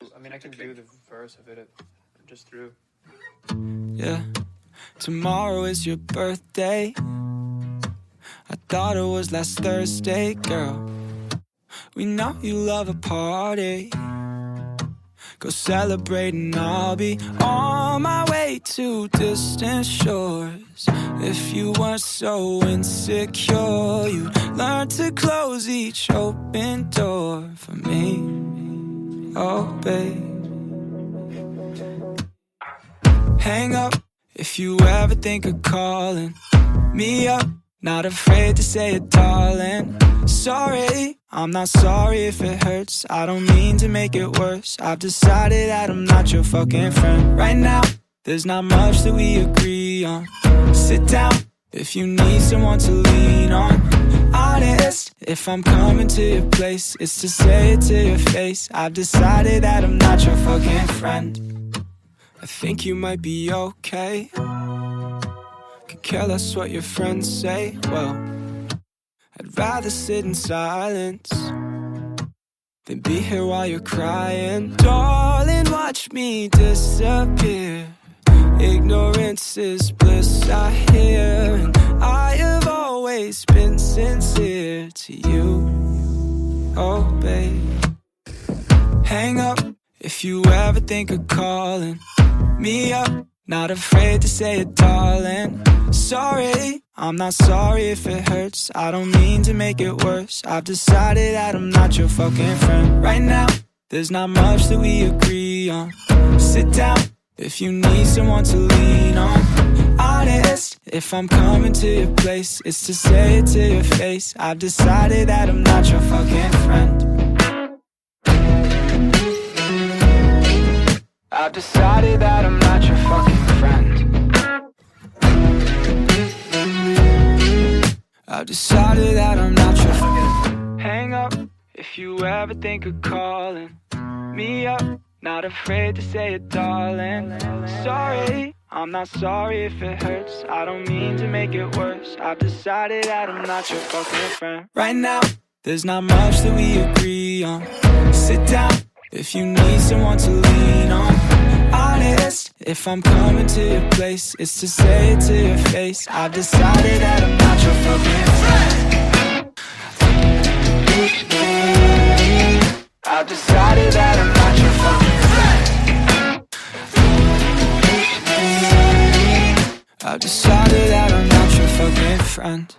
I mean, I can do the verse of it just through. Yeah. Tomorrow is your birthday. I thought it was last Thursday, girl. We know you love a party. Go celebrate and I'll be on my way to distant shores. If you weren't so insecure, you'd learn to close each open door for me. Oh, babe. Hang up if you ever think of calling me up. Not afraid to say it, darling. Sorry, I'm not sorry if it hurts. I don't mean to make it worse. I've decided that I'm not your fucking friend. Right now, there's not much that we agree on. Sit down if you need someone to lean on. If I'm coming to your place, it's to say it to your face. I've decided that I'm not your fucking friend. I think you might be okay. Could care less what your friends say. Well, I'd rather sit in silence than be here while you're crying. Darling, watch me disappear. Ignorance is bliss, I hear. And babe. Hang up if you ever think of calling me up. Not afraid to say it, darling. Sorry, I'm not sorry if it hurts. I don't mean to make it worse. I've decided that I'm not your fucking friend. Right now, there's not much that we agree on. Sit down if you need someone to lean on. Honest, if I'm coming to your place, it's to say it to your face. I've decided that I'm not your fucking friend. I've decided that I'm not your fucking friend. I've decided that I'm not your fucking Hang up if you ever think of calling me up. Not afraid to say it, darling. Sorry, I'm not sorry if it hurts. I don't mean to make it worse. I've decided that I'm not your fucking friend. Right now, there's not much that we agree on. Sit down if you need someone to lean on. If I'm coming to your place, it's to say it to your face. I've decided that I'm not your fucking friend. I've decided that I'm not your fucking friend. I've decided that I'm not your fucking friend.